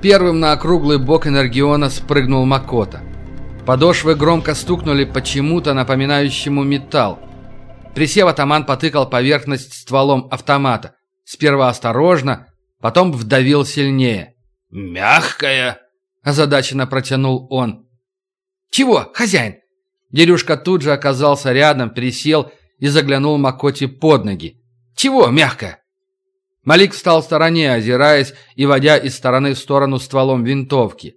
Первым на округлый бок Энергиона спрыгнул Макота. Подошвы громко стукнули почему-то напоминающему металл. Присев, атаман потыкал поверхность стволом автомата. Сперва осторожно, потом вдавил сильнее. «Мягкая!» – озадаченно протянул он. «Чего, хозяин?» Дерюшка тут же оказался рядом, присел и заглянул Макоте под ноги. «Чего мягкая?» Малик встал в стороне, озираясь и водя из стороны в сторону стволом винтовки.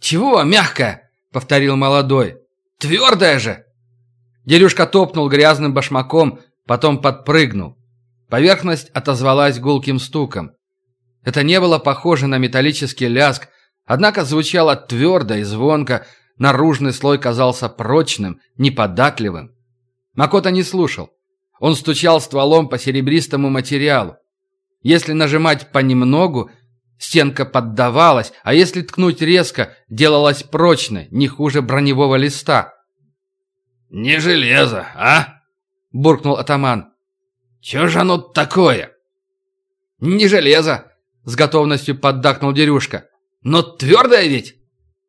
«Чего мягкая?» — повторил молодой. «Твердая же!» Дерюшка топнул грязным башмаком, потом подпрыгнул. Поверхность отозвалась гулким стуком. Это не было похоже на металлический ляск, однако звучало твердо и звонко, наружный слой казался прочным, неподатливым. Макота не слушал. Он стучал стволом по серебристому материалу. Если нажимать понемногу, стенка поддавалась, а если ткнуть резко, делалась прочной, не хуже броневого листа. «Не железо, а?» – буркнул атаман. «Чё же оно такое?» «Не железо!» – с готовностью поддакнул Дерюшка. «Но твердое ведь!»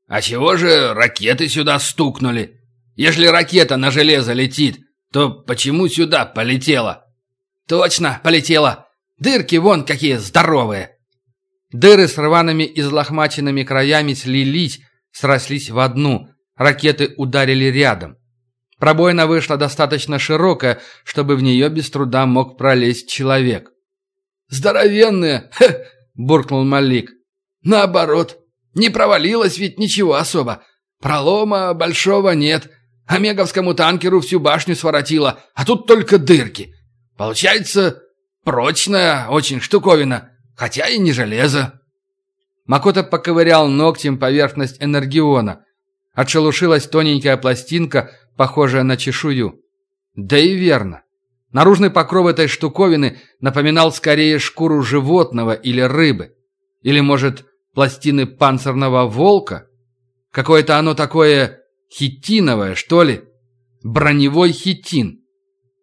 «А чего же ракеты сюда стукнули? Если ракета на железо летит, то почему сюда полетела?» «Точно, полетела! Дырки вон какие здоровые!» Дыры с рваными и злохмаченными краями слились, срослись в одну. Ракеты ударили рядом. Пробоина вышла достаточно широкая, чтобы в нее без труда мог пролезть человек. «Здоровенные!» хе, – буркнул Малик. «Наоборот, не провалилось ведь ничего особо. Пролома большого нет. Омеговскому танкеру всю башню своротило, а тут только дырки. Получается, прочная очень штуковина, хотя и не железо». Макота поковырял ногтем поверхность энергиона. Отшелушилась тоненькая пластинка, похожая на чешую. Да и верно. Наружный покров этой штуковины напоминал скорее шкуру животного или рыбы. Или, может, пластины панцирного волка? Какое-то оно такое хитиновое, что ли? Броневой хитин.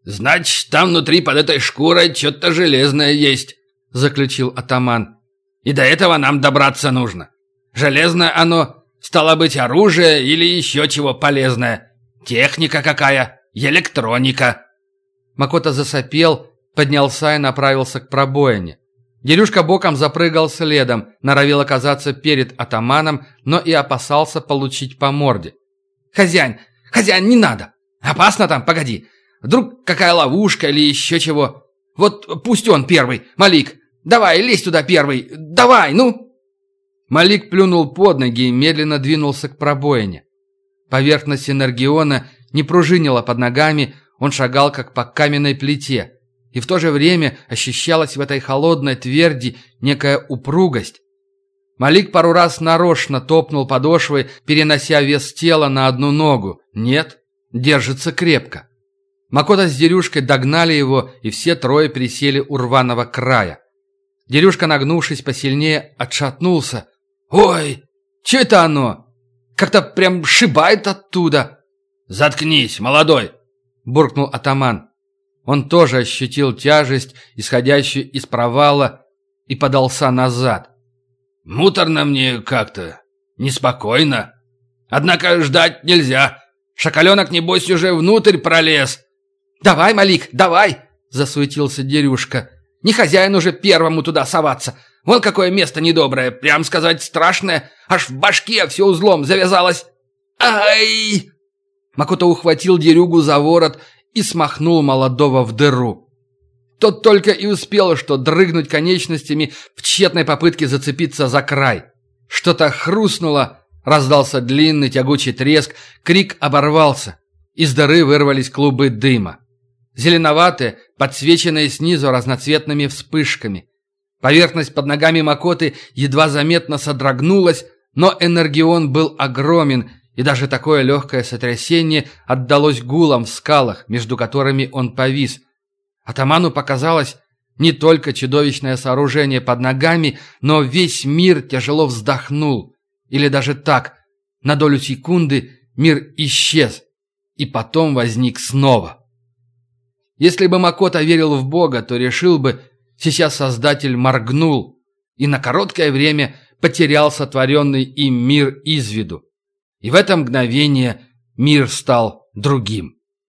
«Значит, там внутри под этой шкурой что-то железное есть», — заключил атаман. «И до этого нам добраться нужно. Железное оно, стало быть, оружие или еще чего полезное. Техника какая, электроника». Макота засопел, поднялся и направился к пробоине. Дерюшка боком запрыгал следом, норовил оказаться перед атаманом, но и опасался получить по морде. «Хозяин! Хозяин, не надо! Опасно там, погоди! Вдруг какая ловушка или еще чего? Вот пусть он первый, Малик! Давай, лезь туда первый! Давай, ну!» Малик плюнул под ноги и медленно двинулся к пробоине. Поверхность энергиона не пружинила под ногами, он шагал как по каменной плите и в то же время ощущалась в этой холодной тверди некая упругость. Малик пару раз нарочно топнул подошвой, перенося вес тела на одну ногу. Нет, держится крепко. Макота с Дерюшкой догнали его, и все трое присели у рваного края. Дерюшка, нагнувшись посильнее, отшатнулся. «Ой, что это оно? Как-то прям шибает оттуда!» «Заткнись, молодой!» – буркнул атаман. Он тоже ощутил тяжесть, исходящую из провала, и подался назад. «Муторно мне как-то. Неспокойно. Однако ждать нельзя. Шакаленок, небось, уже внутрь пролез». «Давай, Малик, давай!» – засуетился Дерюшка. «Не хозяин уже первому туда соваться. Вон какое место недоброе, прям сказать страшное. Аж в башке все узлом завязалось. Ай!» Макото ухватил Дерюгу за ворот и смахнул молодого в дыру. Тот только и успел, что дрыгнуть конечностями в тщетной попытке зацепиться за край. Что-то хрустнуло, раздался длинный тягучий треск, крик оборвался. Из дыры вырвались клубы дыма. Зеленоватые, подсвеченные снизу разноцветными вспышками. Поверхность под ногами Макоты едва заметно содрогнулась, но энергион был огромен и даже такое легкое сотрясение отдалось гулом в скалах, между которыми он повис. Атаману показалось не только чудовищное сооружение под ногами, но весь мир тяжело вздохнул. Или даже так, на долю секунды мир исчез, и потом возник снова. Если бы Макота верил в Бога, то решил бы, сейчас Создатель моргнул и на короткое время потерял сотворенный им мир из виду. И в это мгновение мир стал другим.